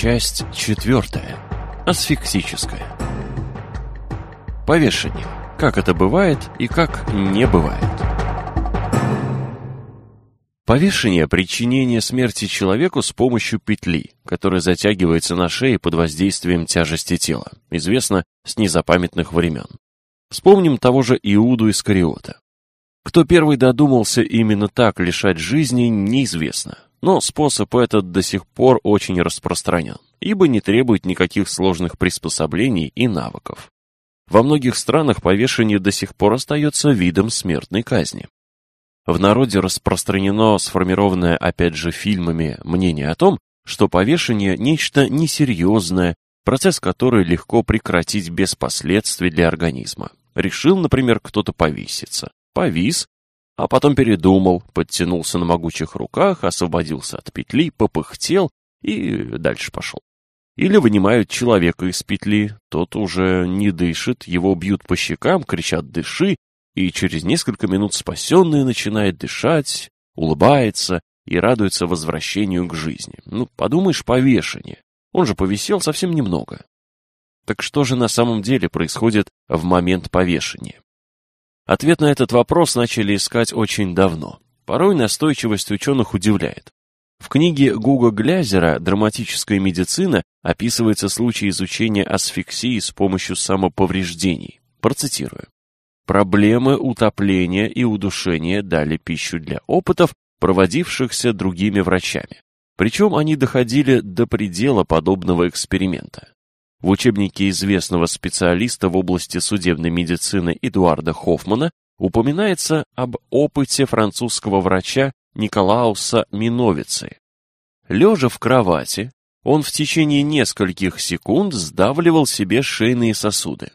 Часть четвертая. Асфиксическая. Повешение. Как это бывает и как не бывает. Повешение – причинение смерти человеку с помощью петли, которая затягивается на шее под воздействием тяжести тела, известно с незапамятных времен. Вспомним того же Иуду Искариота. Кто первый додумался именно так лишать жизни, неизвестно но способ этот до сих пор очень распространен, ибо не требует никаких сложных приспособлений и навыков. Во многих странах повешение до сих пор остается видом смертной казни. В народе распространено сформированное, опять же, фильмами мнение о том, что повешение – нечто несерьезное, процесс который легко прекратить без последствий для организма. Решил, например, кто-то повеситься. Повис, а потом передумал, подтянулся на могучих руках, освободился от петли, попыхтел и дальше пошел. Или вынимают человека из петли, тот уже не дышит, его бьют по щекам, кричат «дыши», и через несколько минут спасенный начинает дышать, улыбается и радуется возвращению к жизни. Ну, подумаешь, повешение. Он же повисел совсем немного. Так что же на самом деле происходит в момент повешения? Ответ на этот вопрос начали искать очень давно. Порой настойчивость ученых удивляет. В книге Гуга Глязера «Драматическая медицина» описывается случай изучения асфиксии с помощью самоповреждений. Процитирую. Проблемы утопления и удушения дали пищу для опытов, проводившихся другими врачами. Причем они доходили до предела подобного эксперимента. В учебнике известного специалиста в области судебной медицины Эдуарда Хоффмана упоминается об опыте французского врача Николауса Миновицы. Лежа в кровати, он в течение нескольких секунд сдавливал себе шейные сосуды.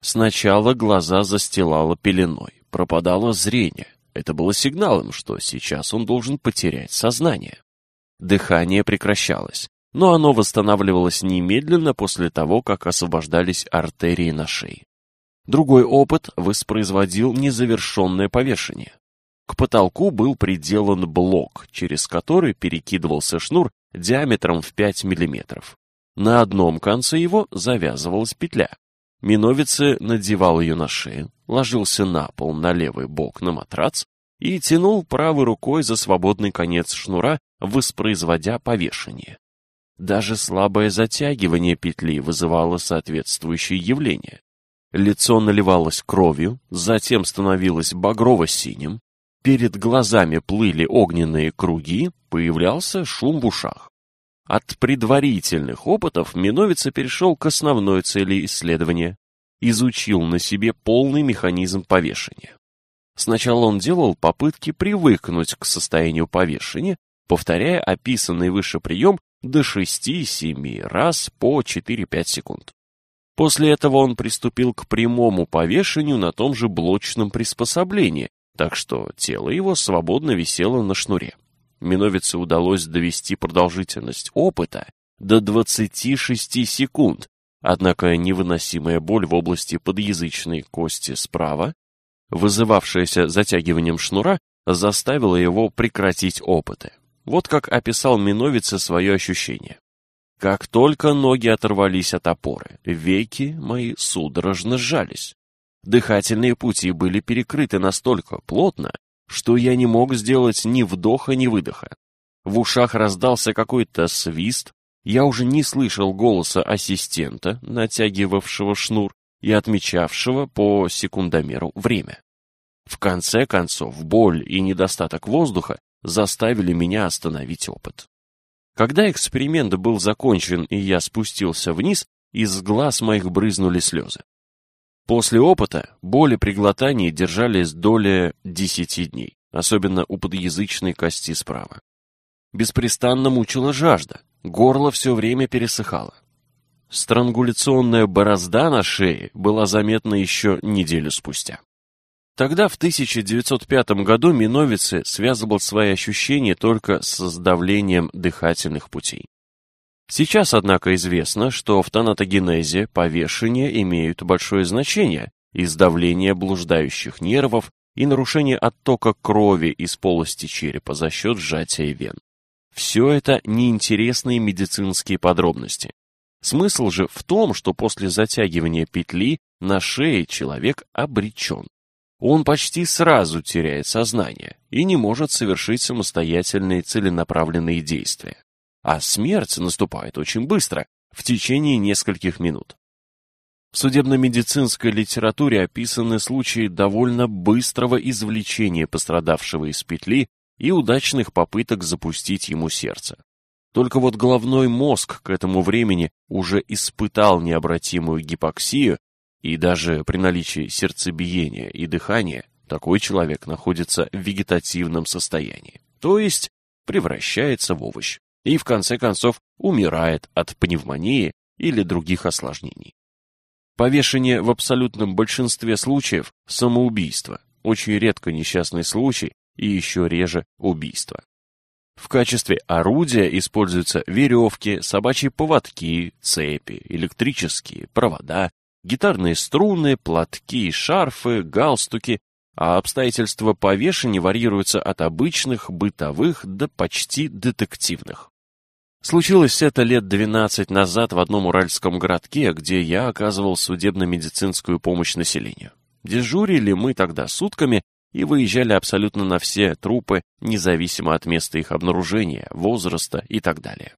Сначала глаза застилало пеленой, пропадало зрение. Это было сигналом, что сейчас он должен потерять сознание. Дыхание прекращалось но оно восстанавливалось немедленно после того, как освобождались артерии на шее. Другой опыт воспроизводил незавершенное повешение. К потолку был приделан блок, через который перекидывался шнур диаметром в 5 мм. На одном конце его завязывалась петля. Миновице надевал ее на шею, ложился на пол на левый бок на матрац и тянул правой рукой за свободный конец шнура, воспроизводя повешение. Даже слабое затягивание петли вызывало соответствующее явление. Лицо наливалось кровью, затем становилось багрово-синим, перед глазами плыли огненные круги, появлялся шум в ушах. От предварительных опытов Миновица перешел к основной цели исследования. Изучил на себе полный механизм повешения. Сначала он делал попытки привыкнуть к состоянию повешения, повторяя описанный выше прием до 6-7 раз по 4-5 секунд. После этого он приступил к прямому повешению на том же блочном приспособлении, так что тело его свободно висело на шнуре. Миновице удалось довести продолжительность опыта до 26 секунд, однако невыносимая боль в области подъязычной кости справа, вызывавшаяся затягиванием шнура, заставила его прекратить опыты. Вот как описал Миновица свое ощущение. Как только ноги оторвались от опоры, веки мои судорожно сжались. Дыхательные пути были перекрыты настолько плотно, что я не мог сделать ни вдоха, ни выдоха. В ушах раздался какой-то свист, я уже не слышал голоса ассистента, натягивавшего шнур и отмечавшего по секундомеру время. В конце концов, боль и недостаток воздуха заставили меня остановить опыт. Когда эксперимент был закончен и я спустился вниз, из глаз моих брызнули слезы. После опыта боли при глотании держались доли 10 дней, особенно у подъязычной кости справа. Беспрестанно мучила жажда, горло все время пересыхало. Странгуляционная борозда на шее была заметна еще неделю спустя. Тогда, в 1905 году, Миновицы связывал свои ощущения только с сдавлением дыхательных путей. Сейчас, однако, известно, что в тонатогенезе повешения имеют большое значение, и сдавление блуждающих нервов, и нарушение оттока крови из полости черепа за счет сжатия вен. Все это неинтересные медицинские подробности. Смысл же в том, что после затягивания петли на шее человек обречен он почти сразу теряет сознание и не может совершить самостоятельные целенаправленные действия. А смерть наступает очень быстро, в течение нескольких минут. В судебно-медицинской литературе описаны случаи довольно быстрого извлечения пострадавшего из петли и удачных попыток запустить ему сердце. Только вот головной мозг к этому времени уже испытал необратимую гипоксию и даже при наличии сердцебиения и дыхания такой человек находится в вегетативном состоянии, то есть превращается в овощ и в конце концов умирает от пневмонии или других осложнений. Повешение в абсолютном большинстве случаев – самоубийство, очень редко несчастный случай и еще реже убийство. В качестве орудия используются веревки, собачьи поводки, цепи, электрические провода, гитарные струны, платки, шарфы, галстуки, а обстоятельства повешения варьируются от обычных, бытовых до почти детективных. Случилось это лет 12 назад в одном уральском городке, где я оказывал судебно-медицинскую помощь населению. Дежурили мы тогда сутками и выезжали абсолютно на все трупы, независимо от места их обнаружения, возраста и так далее.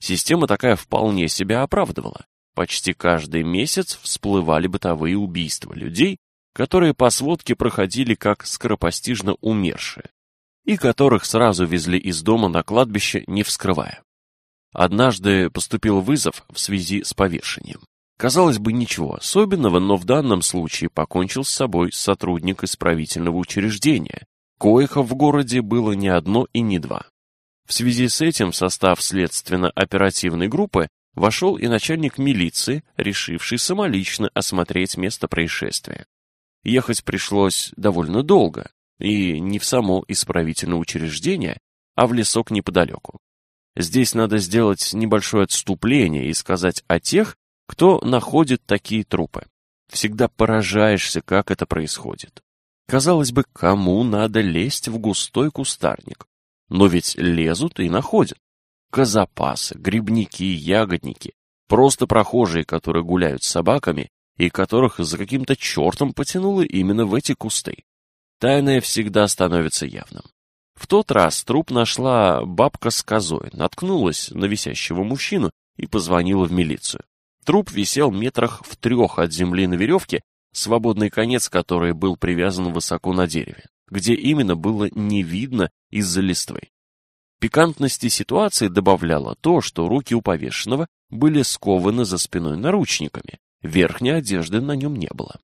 Система такая вполне себя оправдывала. Почти каждый месяц всплывали бытовые убийства людей, которые по сводке проходили как скоропостижно умершие, и которых сразу везли из дома на кладбище, не вскрывая. Однажды поступил вызов в связи с повешением. Казалось бы, ничего особенного, но в данном случае покончил с собой сотрудник исправительного учреждения, коих в городе было не одно и не два. В связи с этим состав следственно-оперативной группы вошел и начальник милиции, решивший самолично осмотреть место происшествия. Ехать пришлось довольно долго, и не в само исправительное учреждение, а в лесок неподалеку. Здесь надо сделать небольшое отступление и сказать о тех, кто находит такие трупы. Всегда поражаешься, как это происходит. Казалось бы, кому надо лезть в густой кустарник? Но ведь лезут и находят козапасы, грибники, ягодники, просто прохожие, которые гуляют с собаками и которых за каким-то чертом потянуло именно в эти кусты. Тайное всегда становится явным. В тот раз труп нашла бабка с козой, наткнулась на висящего мужчину и позвонила в милицию. Труп висел метрах в трех от земли на веревке, свободный конец которой был привязан высоко на дереве, где именно было не видно из-за листвы. Пикантности ситуации добавляло то, что руки у повешенного были скованы за спиной наручниками, верхней одежды на нем не было.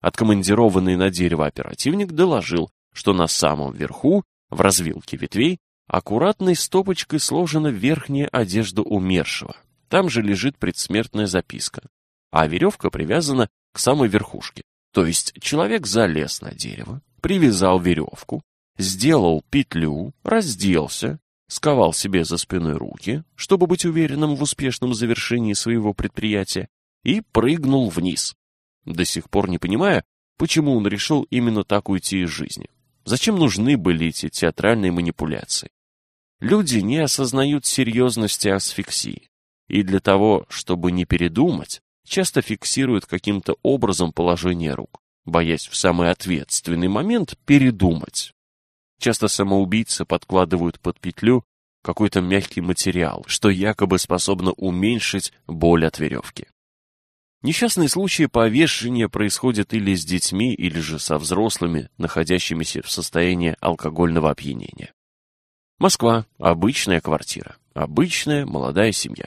Откомандированный на дерево оперативник доложил, что на самом верху, в развилке ветвей, аккуратной стопочкой сложена верхняя одежда умершего. Там же лежит предсмертная записка, а веревка привязана к самой верхушке. То есть человек залез на дерево, привязал веревку, сделал петлю, разделся, сковал себе за спиной руки, чтобы быть уверенным в успешном завершении своего предприятия, и прыгнул вниз, до сих пор не понимая, почему он решил именно так уйти из жизни. Зачем нужны были эти театральные манипуляции? Люди не осознают серьезности асфиксии, и для того, чтобы не передумать, часто фиксируют каким-то образом положение рук, боясь в самый ответственный момент передумать. Часто самоубийцы подкладывают под петлю какой-то мягкий материал, что якобы способно уменьшить боль от веревки. Несчастные случаи повешения происходят или с детьми, или же со взрослыми, находящимися в состоянии алкогольного опьянения. Москва. Обычная квартира. Обычная молодая семья.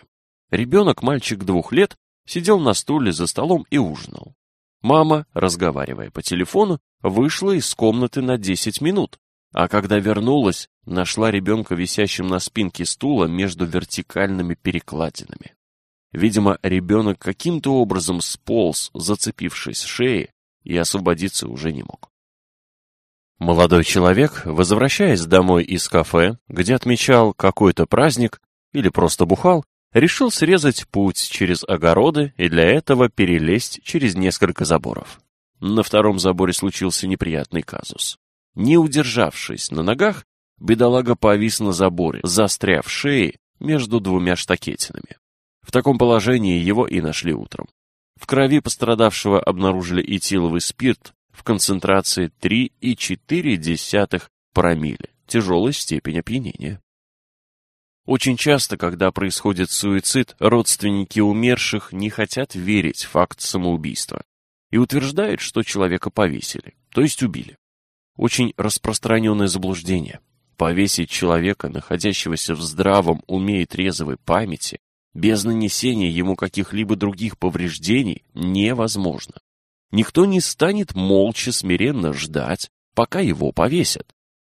Ребенок, мальчик двух лет, сидел на стуле за столом и ужинал. Мама, разговаривая по телефону, вышла из комнаты на 10 минут, а когда вернулась, нашла ребенка висящим на спинке стула между вертикальными перекладинами. Видимо, ребенок каким-то образом сполз, зацепившись шеей, и освободиться уже не мог. Молодой человек, возвращаясь домой из кафе, где отмечал какой-то праздник или просто бухал, решил срезать путь через огороды и для этого перелезть через несколько заборов. На втором заборе случился неприятный казус. Не удержавшись на ногах, бедолага повис на заборе, застряв шеей между двумя штакетинами. В таком положении его и нашли утром. В крови пострадавшего обнаружили этиловый спирт в концентрации 3,4 промилле, тяжелой степень опьянения. Очень часто, когда происходит суицид, родственники умерших не хотят верить в факт самоубийства и утверждают, что человека повесили, то есть убили. Очень распространенное заблуждение. Повесить человека, находящегося в здравом уме и трезвой памяти, без нанесения ему каких-либо других повреждений, невозможно. Никто не станет молча смиренно ждать, пока его повесят.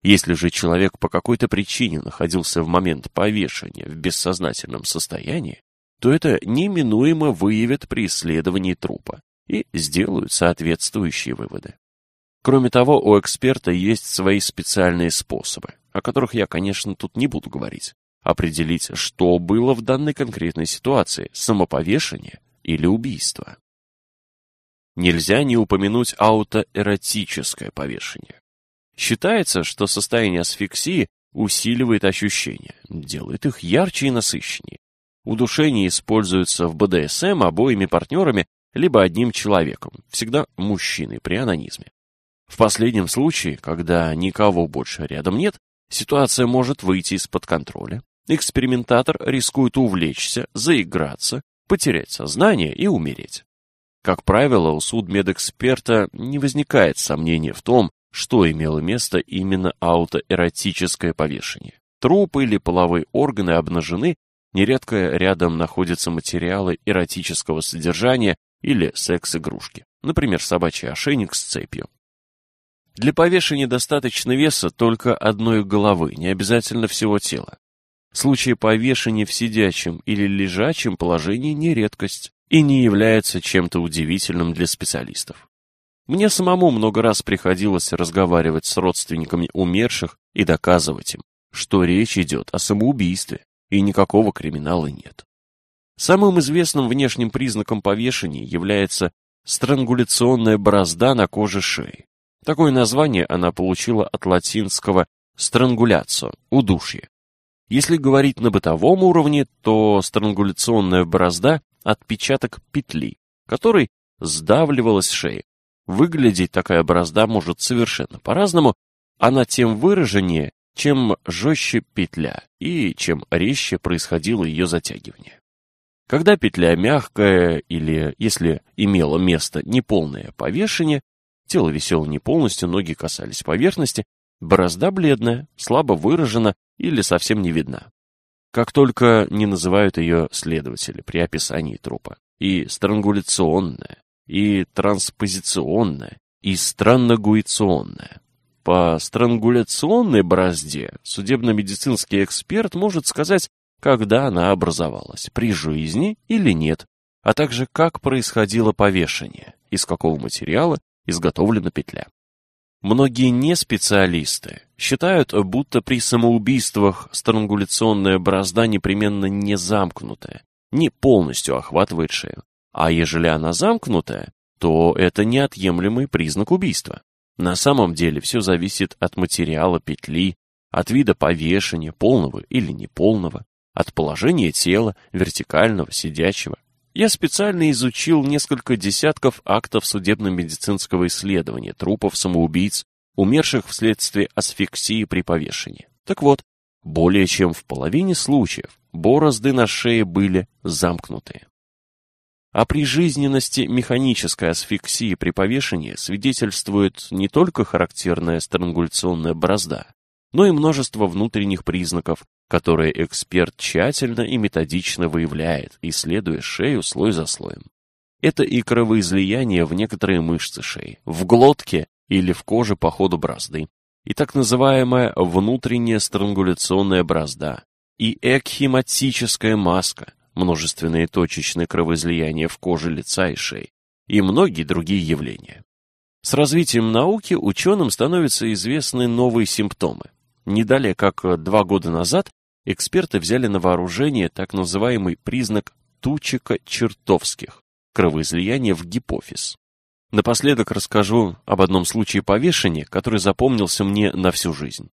Если же человек по какой-то причине находился в момент повешения в бессознательном состоянии, то это неминуемо выявят при исследовании трупа и сделают соответствующие выводы. Кроме того, у эксперта есть свои специальные способы, о которых я, конечно, тут не буду говорить. Определить, что было в данной конкретной ситуации – самоповешение или убийство. Нельзя не упомянуть аутоэротическое повешение. Считается, что состояние асфиксии усиливает ощущения, делает их ярче и насыщеннее. Удушение используется в БДСМ обоими партнерами либо одним человеком, всегда мужчиной при анонизме. В последнем случае, когда никого больше рядом нет, ситуация может выйти из-под контроля. Экспериментатор рискует увлечься, заиграться, потерять сознание и умереть. Как правило, у судмедэксперта не возникает сомнения в том, что имело место именно аутоэротическое повешение. Трупы или половые органы обнажены, нередко рядом находятся материалы эротического содержания или секс-игрушки, например, собачий ошейник с цепью. Для повешения достаточно веса только одной головы, не обязательно всего тела. Случаи повешения в сидячем или лежачем положении не редкость и не является чем-то удивительным для специалистов. Мне самому много раз приходилось разговаривать с родственниками умерших и доказывать им, что речь идет о самоубийстве, и никакого криминала нет. Самым известным внешним признаком повешения является странгуляционная борозда на коже шеи. Такое название она получила от латинского «странгуляцо» — «удушье». Если говорить на бытовом уровне, то странгуляционная борозда — отпечаток петли, который сдавливалась шея. Выглядеть такая борозда может совершенно по-разному, она тем выраженнее, чем жестче петля и чем резче происходило ее затягивание. Когда петля мягкая или, если имело место, неполное повешение, тело висело не полностью, ноги касались поверхности, борозда бледная, слабо выражена или совсем не видна. Как только не называют ее следователи при описании трупа. И странгуляционная, и транспозиционная, и странногуиционная. По странгуляционной борозде судебно-медицинский эксперт может сказать, когда она образовалась, при жизни или нет, а также как происходило повешение, из какого материала изготовлена петля. Многие неспециалисты считают, будто при самоубийствах странгуляционная бразда непременно не замкнутая, не полностью охватывает шею. А ежели она замкнутая, то это неотъемлемый признак убийства. На самом деле все зависит от материала петли, от вида повешения, полного или неполного, от положения тела, вертикального, сидячего, я специально изучил несколько десятков актов судебно-медицинского исследования трупов самоубийц, умерших вследствие асфиксии при повешении. Так вот, более чем в половине случаев борозды на шее были замкнутые. А О прижизненности механической асфиксии при повешении свидетельствует не только характерная странгуляционная борозда, но и множество внутренних признаков, которые эксперт тщательно и методично выявляет, исследуя шею слой за слоем. Это и кровоизлияние в некоторые мышцы шеи, в глотке или в коже по ходу бразды, и так называемая внутренняя странгуляционная бразда, и экхематическая маска, множественные точечные кровоизлияния в коже лица и шеи, и многие другие явления. С развитием науки ученым становятся известны новые симптомы. Не далее, как два года назад, эксперты взяли на вооружение так называемый признак тучика чертовских – кровоизлияние в гипофиз. Напоследок расскажу об одном случае повешения, который запомнился мне на всю жизнь.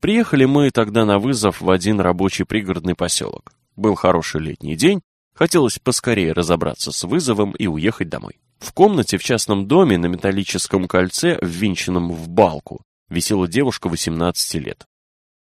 Приехали мы тогда на вызов в один рабочий пригородный поселок. Был хороший летний день, хотелось поскорее разобраться с вызовом и уехать домой. В комнате в частном доме на металлическом кольце, ввинченном в балку, висела девушка 18 лет.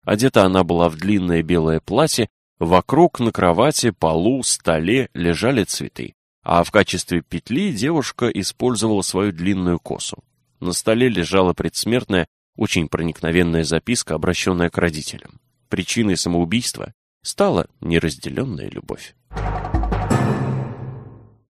Одета она была в длинное белое платье, вокруг на кровати, полу, столе лежали цветы, а в качестве петли девушка использовала свою длинную косу. На столе лежала предсмертная, очень проникновенная записка, обращенная к родителям. Причиной самоубийства стала неразделенная любовь.